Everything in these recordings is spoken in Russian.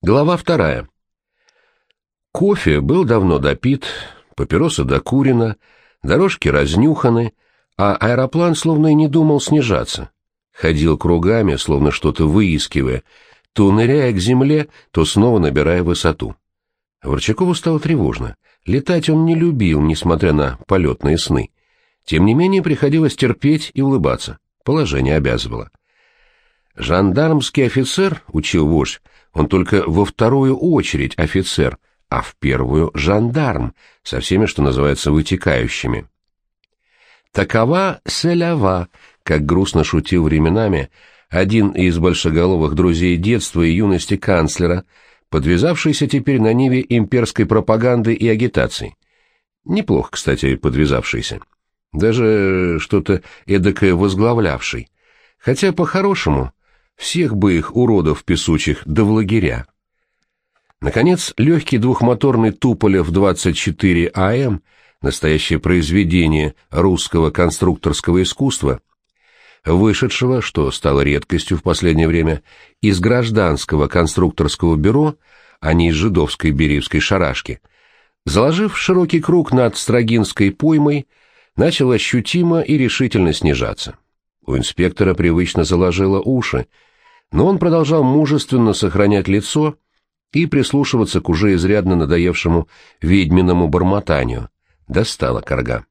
Глава вторая. Кофе был давно допит, папироса докурена, дорожки разнюханы, а аэроплан словно и не думал снижаться. Ходил кругами, словно что-то выискивая, то ныряя к земле, то снова набирая высоту. Ворчакову стало тревожно. Летать он не любил, несмотря на полетные сны. Тем не менее, приходилось терпеть и улыбаться. Положение обязывало. Жандармский офицер, учил вождь, он только во вторую очередь офицер, а в первую — жандарм, со всеми, что называется, вытекающими. Такова селява, как грустно шутил временами один из большеголовых друзей детства и юности канцлера, подвязавшийся теперь на ниве имперской пропаганды и агитации. Неплохо, кстати, подвязавшийся. Даже что-то эдакое возглавлявший. Хотя, по-хорошему, всех бы их уродов песучих да в лагеря. Наконец, легкий двухмоторный Туполев 24 АМ, настоящее произведение русского конструкторского искусства, вышедшего, что стало редкостью в последнее время, из гражданского конструкторского бюро, а не из жидовской бериевской шарашки, заложив широкий круг над Строгинской поймой, начал ощутимо и решительно снижаться. У инспектора привычно заложило уши, но он продолжал мужественно сохранять лицо и прислушиваться к уже изрядно надоевшему ведьминому бормотанию. Достала корга.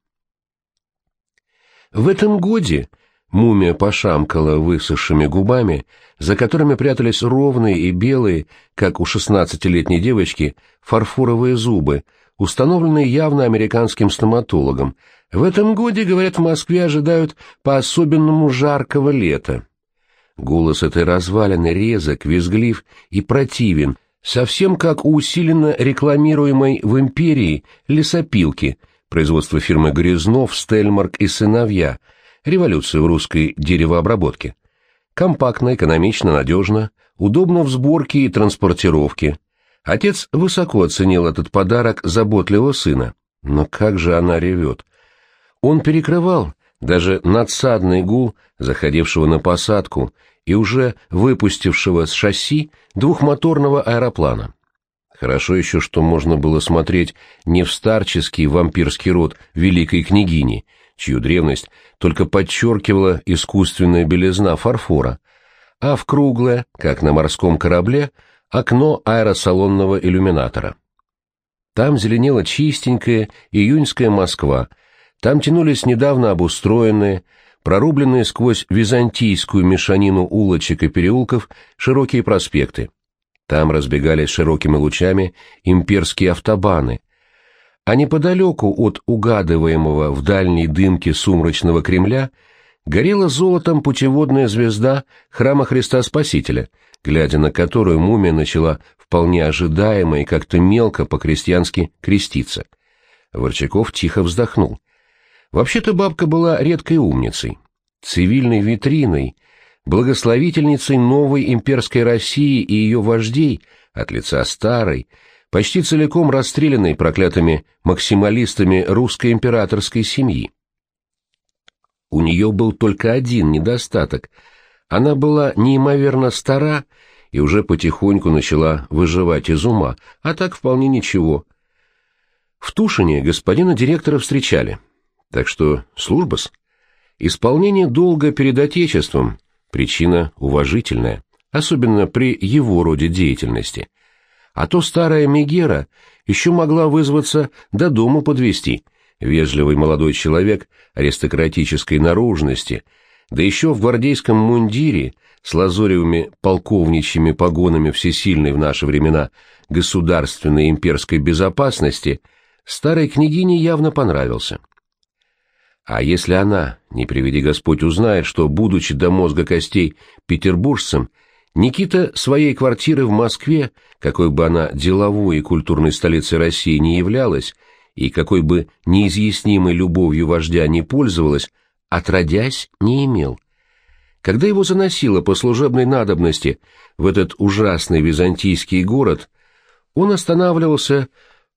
В этом годе мумия пошамкала высохшими губами, за которыми прятались ровные и белые, как у шестнадцатилетней девочки, фарфоровые зубы, установленные явно американским стоматологом. В этом годе, говорят, в Москве ожидают по-особенному жаркого лета. Голос этой развалины резок, визглив и противен, совсем как у усиленно рекламируемой в империи лесопилки, производство фирмы Грязнов, Стельмарк и сыновья, революция в русской деревообработке. Компактно, экономично, надежно, удобно в сборке и транспортировке. Отец высоко оценил этот подарок заботливого сына. Но как же она ревет! Он перекрывал даже надсадный гул, заходившего на посадку и уже выпустившего с шасси двухмоторного аэроплана. Хорошо еще, что можно было смотреть не в старческий вампирский род великой княгини, чью древность только подчеркивала искусственная белизна фарфора, а в круглое, как на морском корабле, окно аэросалонного иллюминатора. Там зеленела чистенькая июньская Москва, там тянулись недавно обустроенные, прорубленные сквозь византийскую мешанину улочек и переулков широкие проспекты. Там разбегались широкими лучами имперские автобаны, а неподалеку от угадываемого в дальней дымке сумрачного Кремля горела золотом путеводная звезда храма Христа Спасителя, глядя на которую мумия начала вполне ожидаемо и как-то мелко по-крестьянски креститься. Ворчаков тихо вздохнул. Вообще-то бабка была редкой умницей, цивильной витриной, благословительницей новой имперской России и ее вождей от лица старой, почти целиком расстрелянной проклятыми максималистами русской императорской семьи. У нее был только один недостаток. Она была неимоверно стара и уже потихоньку начала выживать из ума, а так вполне ничего. В Тушине господина директора встречали — так что служба-с. Исполнение долга перед Отечеством – причина уважительная, особенно при его роде деятельности. А то старая Мегера еще могла вызваться до дома подвести вежливый молодой человек аристократической наружности, да еще в гвардейском мундире с лазоревыми полковничьими погонами всесильной в наши времена государственной имперской безопасности, старой княгине явно понравился. А если она, не приведи Господь, узнает, что, будучи до мозга костей петербуржцем, Никита своей квартиры в Москве, какой бы она деловой и культурной столицей России не являлась, и какой бы неизъяснимой любовью вождя не пользовалась, отродясь не имел. Когда его заносило по служебной надобности в этот ужасный византийский город, он останавливался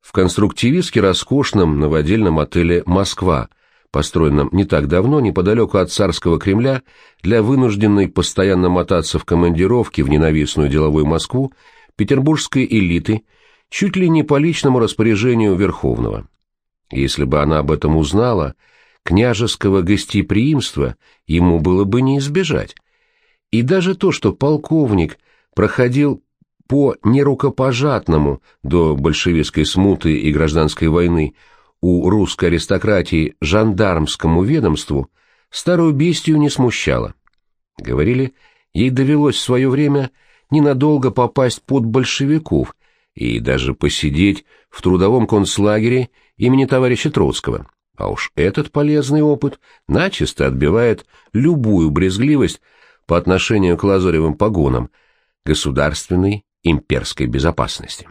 в конструктивистски роскошном новодельном отеле «Москва», построенном не так давно неподалеку от царского Кремля для вынужденной постоянно мотаться в командировке в ненавистную деловую Москву петербургской элиты чуть ли не по личному распоряжению Верховного. Если бы она об этом узнала, княжеского гостеприимства ему было бы не избежать. И даже то, что полковник проходил по нерукопожатному до большевистской смуты и гражданской войны у русской аристократии жандармскому ведомству, старую бестию не смущало. Говорили, ей довелось в свое время ненадолго попасть под большевиков и даже посидеть в трудовом концлагере имени товарища Троцкого. А уж этот полезный опыт начисто отбивает любую брезгливость по отношению к лазоревым погонам государственной имперской безопасности.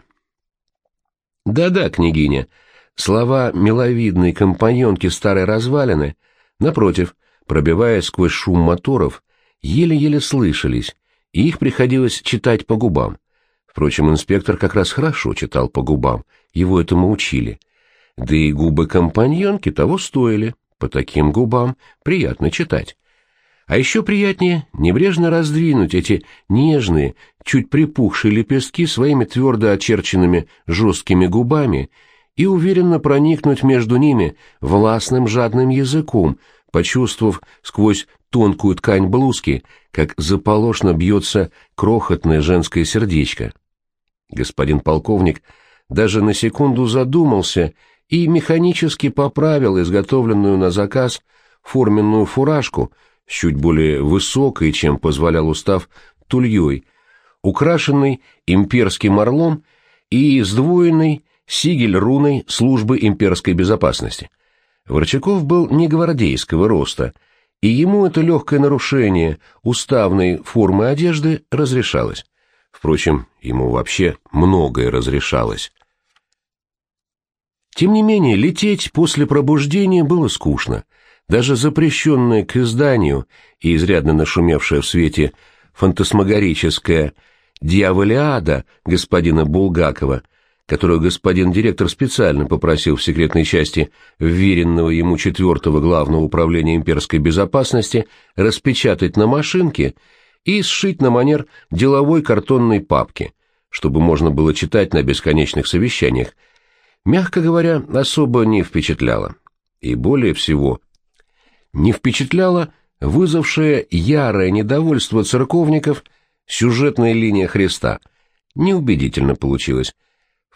Да-да, княгиня, слова миловидной компаньонки старой развалины, напротив, пробивая сквозь шум моторов, еле-еле слышались, и их приходилось читать по губам. Впрочем, инспектор как раз хорошо читал по губам, его этому учили. Да и губы компаньонки того стоили, по таким губам приятно читать. А еще приятнее небрежно раздвинуть эти нежные, чуть припухшие лепестки своими твердо очерченными жесткими губами и уверенно проникнуть между ними властным жадным языком, почувствовав сквозь тонкую ткань блузки, как заполошно бьется крохотное женское сердечко. Господин полковник даже на секунду задумался и механически поправил изготовленную на заказ форменную фуражку с чуть более высокой, чем позволял устав, тульей, украшенной имперским орлом и сдвоенной сигель-руной службы имперской безопасности. Ворчаков был не гвардейского роста — и ему это легкое нарушение уставной формы одежды разрешалось. Впрочем, ему вообще многое разрешалось. Тем не менее, лететь после пробуждения было скучно. Даже запрещенное к изданию и изрядно нашумевшая в свете фантасмагорическая «Дьяволиада» господина Булгакова которую господин директор специально попросил в секретной части вверенного ему четвертого главного управления имперской безопасности распечатать на машинке и сшить на манер деловой картонной папки, чтобы можно было читать на бесконечных совещаниях, мягко говоря, особо не впечатляло. И более всего, не впечатляло вызвавшее ярое недовольство церковников сюжетная линия Христа. Неубедительно получилось.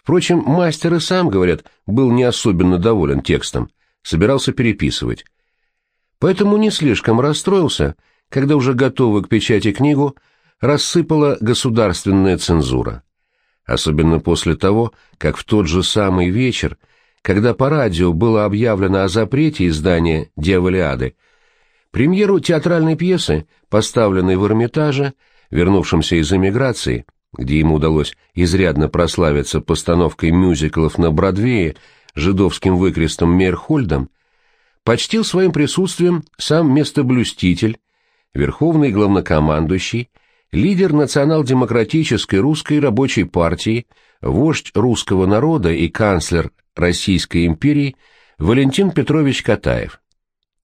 Впрочем, мастер и сам, говорят, был не особенно доволен текстом, собирался переписывать. Поэтому не слишком расстроился, когда уже готовую к печати книгу рассыпала государственная цензура. Особенно после того, как в тот же самый вечер, когда по радио было объявлено о запрете издания «Дьяволиады», премьеру театральной пьесы, поставленной в Эрмитаже, вернувшемся из эмиграции, где ему удалось изрядно прославиться постановкой мюзиклов на Бродвее жидовским выкрестом Мерхольдом, почтил своим присутствием сам местоблюститель, верховный главнокомандующий, лидер национал-демократической русской рабочей партии, вождь русского народа и канцлер Российской империи Валентин Петрович Катаев.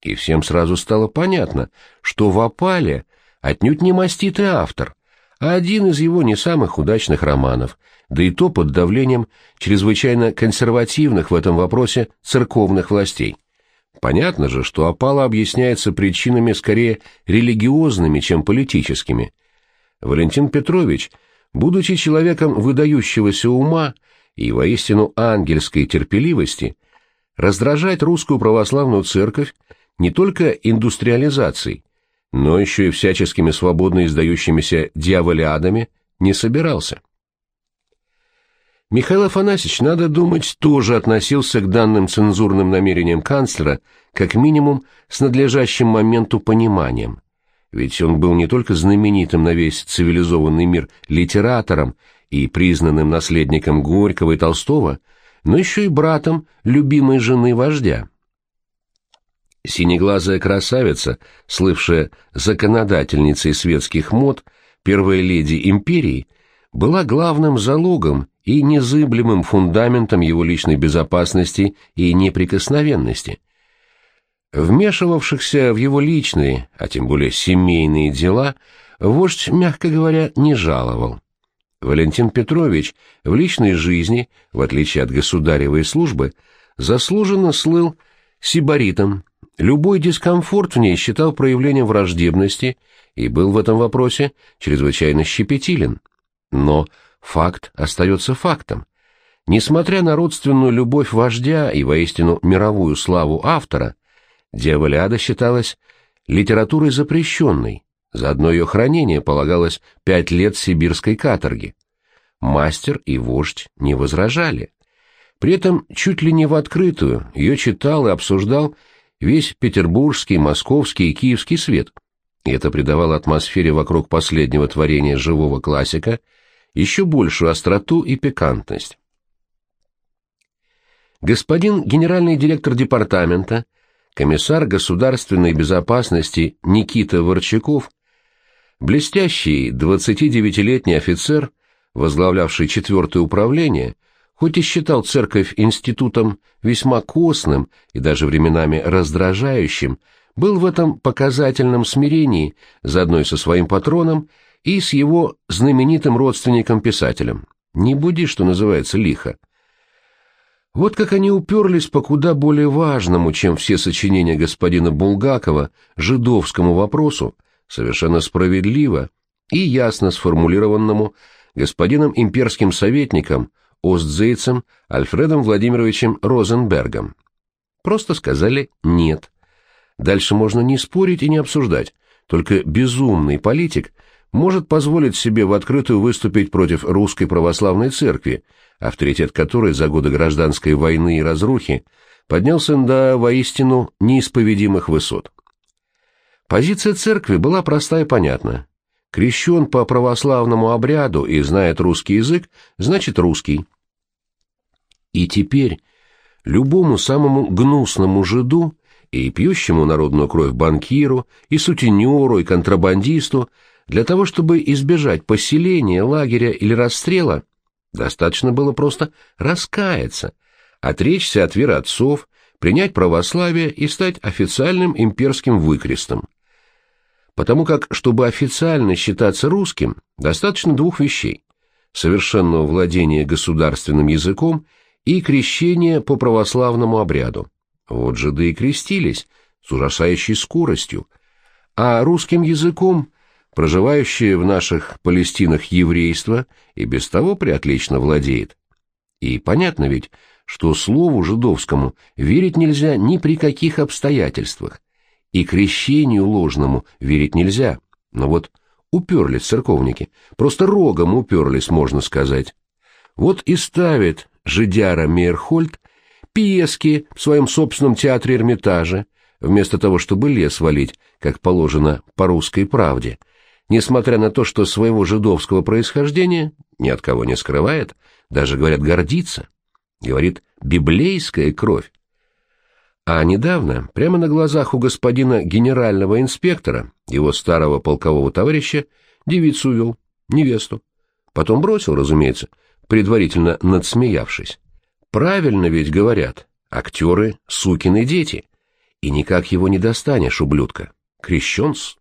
И всем сразу стало понятно, что в опале отнюдь не маститый автор – один из его не самых удачных романов, да и то под давлением чрезвычайно консервативных в этом вопросе церковных властей. Понятно же, что опала объясняется причинами скорее религиозными, чем политическими. Валентин Петрович, будучи человеком выдающегося ума и воистину ангельской терпеливости, раздражать русскую православную церковь не только индустриализацией, но еще и всяческими свободно издающимися дьяволиадами не собирался. Михаил Афанасьевич, надо думать, тоже относился к данным цензурным намерениям канцлера как минимум с надлежащим моменту пониманием. Ведь он был не только знаменитым на весь цивилизованный мир литератором и признанным наследником Горького и Толстого, но еще и братом любимой жены вождя. Синеглазая красавица, слывшая законодательницей светских мод, первая леди империи, была главным залогом и незыблемым фундаментом его личной безопасности и неприкосновенности. Вмешивавшихся в его личные, а тем более семейные дела, вождь, мягко говоря, не жаловал. Валентин Петрович в личной жизни, в отличие от государевой службы, заслуженно слыл сибаритом. Любой дискомфорт в ней считал проявлением враждебности и был в этом вопросе чрезвычайно щепетилен. Но факт остается фактом. Несмотря на родственную любовь вождя и воистину мировую славу автора, Дьяволяда считалась литературой запрещенной, за одно ее хранение полагалось пять лет сибирской каторги. Мастер и вождь не возражали. При этом чуть ли не в открытую ее читал и обсуждал весь петербургский, московский и киевский свет. И это придавало атмосфере вокруг последнего творения живого классика еще большую остроту и пикантность. Господин генеральный директор департамента, комиссар государственной безопасности Никита Ворчаков Блестящий 29-летний офицер, возглавлявший четвертое управление, хоть и считал церковь институтом весьма костным и даже временами раздражающим, был в этом показательном смирении заодно и со своим патроном и с его знаменитым родственником-писателем. Не буди, что называется, лихо. Вот как они уперлись по куда более важному, чем все сочинения господина Булгакова, жидовскому вопросу, совершенно справедливо и ясно сформулированному господином имперским советником Остзейцем Альфредом Владимировичем Розенбергом. Просто сказали «нет». Дальше можно не спорить и не обсуждать, только безумный политик может позволить себе в открытую выступить против русской православной церкви, авторитет которой за годы гражданской войны и разрухи поднялся до воистину неисповедимых высот. Позиция церкви была проста и понятна. Крещен по православному обряду и знает русский язык, значит русский. И теперь любому самому гнусному жиду и пьющему народную кровь банкиру, и сутенеру, и контрабандисту, для того, чтобы избежать поселения, лагеря или расстрела, достаточно было просто раскаяться, отречься от веры отцов, принять православие и стать официальным имперским выкрестом потому как, чтобы официально считаться русским, достаточно двух вещей – совершенного владения государственным языком и крещения по православному обряду. Вот жиды и крестились с ужасающей скоростью, а русским языком проживающее в наших Палестинах еврейство и без того приотлично владеет. И понятно ведь, что слову жидовскому верить нельзя ни при каких обстоятельствах, и крещению ложному верить нельзя. Но вот уперлись церковники, просто рогом уперлись, можно сказать. Вот и ставит жидяра Мейерхольд пьески в своем собственном театре Эрмитаже, вместо того, чтобы лес валить, как положено по русской правде, несмотря на то, что своего жидовского происхождения ни от кого не скрывает, даже, говорят, гордится. Говорит, библейская кровь. А недавно, прямо на глазах у господина генерального инспектора, его старого полкового товарища, девицу увел, невесту. Потом бросил, разумеется, предварительно надсмеявшись. Правильно ведь говорят, актеры — сукины дети. И никак его не достанешь, ублюдка. Крещенс.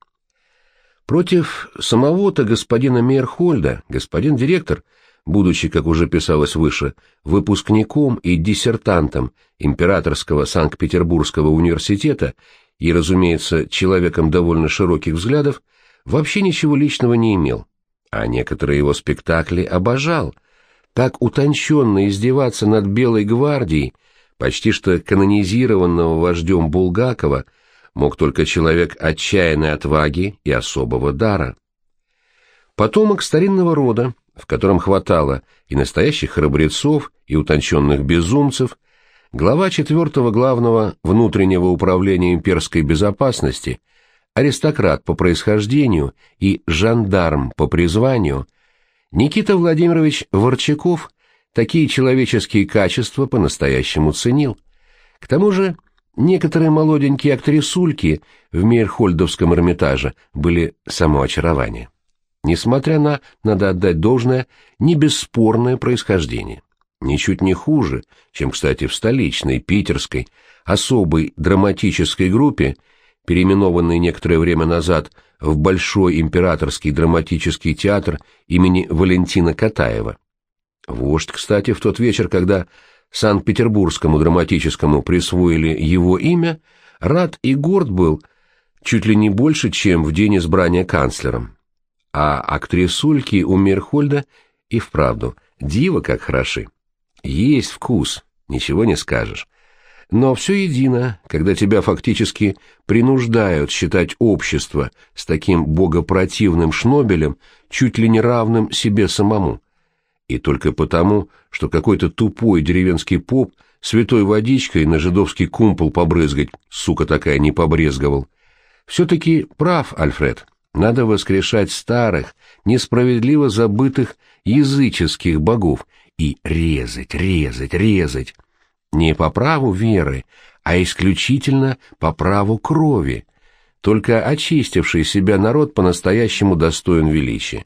Против самого-то господина Мейерхольда господин директор — будучи, как уже писалось выше, выпускником и диссертантом Императорского Санкт-Петербургского университета и, разумеется, человеком довольно широких взглядов, вообще ничего личного не имел, а некоторые его спектакли обожал. Так утонченно издеваться над Белой гвардией, почти что канонизированного вождем Булгакова, мог только человек отчаянной отваги и особого дара. Потомок старинного рода, в котором хватало и настоящих храбрецов, и утонченных безумцев, глава четвертого главного внутреннего управления имперской безопасности, аристократ по происхождению и жандарм по призванию, Никита Владимирович Ворчаков такие человеческие качества по-настоящему ценил. К тому же некоторые молоденькие актрисульки в Мейерхольдовском Эрмитаже были самоочарование несмотря на, надо отдать должное, не бесспорное происхождение. Ничуть не хуже, чем, кстати, в столичной, питерской, особой драматической группе переименованный некоторое время назад в Большой императорский драматический театр имени Валентина Катаева. Вождь, кстати, в тот вечер, когда Санкт-Петербургскому драматическому присвоили его имя, рад и горд был чуть ли не больше, чем в день избрания канцлером. А актрисульки у Мирхольда и вправду диво как хороши. Есть вкус, ничего не скажешь. Но все едино, когда тебя фактически принуждают считать общество с таким богопротивным шнобелем чуть ли не равным себе самому. И только потому, что какой-то тупой деревенский поп святой водичкой на жидовский кумпол побрызгать, сука такая, не побрезговал. Все-таки прав, Альфред, надо воскрешать старых, несправедливо забытых языческих богов и резать, резать, резать. Не по праву веры, а исключительно по праву крови. Только очистивший себя народ по-настоящему достоин величия.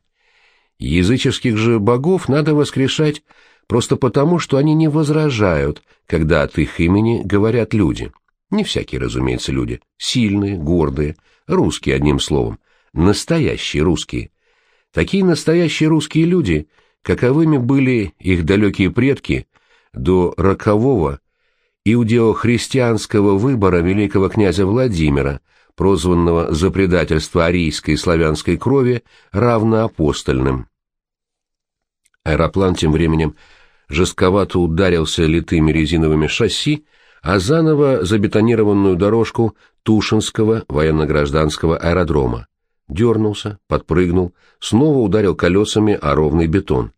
Языческих же богов надо воскрешать просто потому, что они не возражают, когда от их имени говорят люди. Не всякие, разумеется, люди. Сильные, гордые, русские, одним словом. Настоящие русские. Такие настоящие русские люди, каковыми были их далекие предки до рокового иудео-христианского выбора великого князя Владимира, прозванного за предательство арийской и славянской крови равноапостольным. Аэроплан тем временем жестковато ударился литыми резиновыми шасси, а заново забетонированную дорожку Тушинского военно-гражданского аэродрома. Дернулся, подпрыгнул, снова ударил колесами о ровный бетон.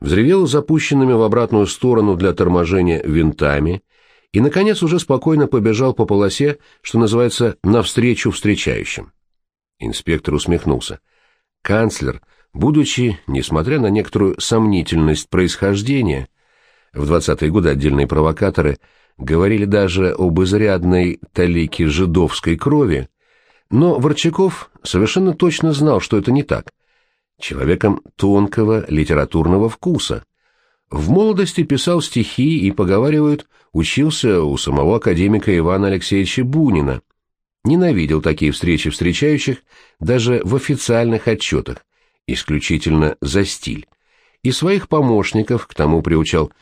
Взревел запущенными в обратную сторону для торможения винтами и, наконец, уже спокойно побежал по полосе, что называется, навстречу встречающим. Инспектор усмехнулся. Канцлер, будучи, несмотря на некоторую сомнительность происхождения, в двадцатые годы отдельные провокаторы говорили даже об изрядной талике жидовской крови, но Ворчаков совершенно точно знал, что это не так. Человеком тонкого литературного вкуса. В молодости писал стихи и, поговаривают, учился у самого академика Ивана Алексеевича Бунина. Ненавидел такие встречи встречающих даже в официальных отчетах, исключительно за стиль. И своих помощников к тому приучал,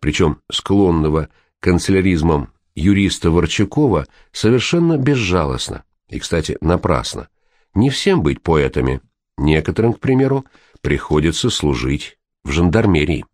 причем склонного канцеляризмом юриста Ворчакова совершенно безжалостно. И, кстати, напрасно. Не всем быть поэтами. Некоторым, к примеру, приходится служить в жандармерии.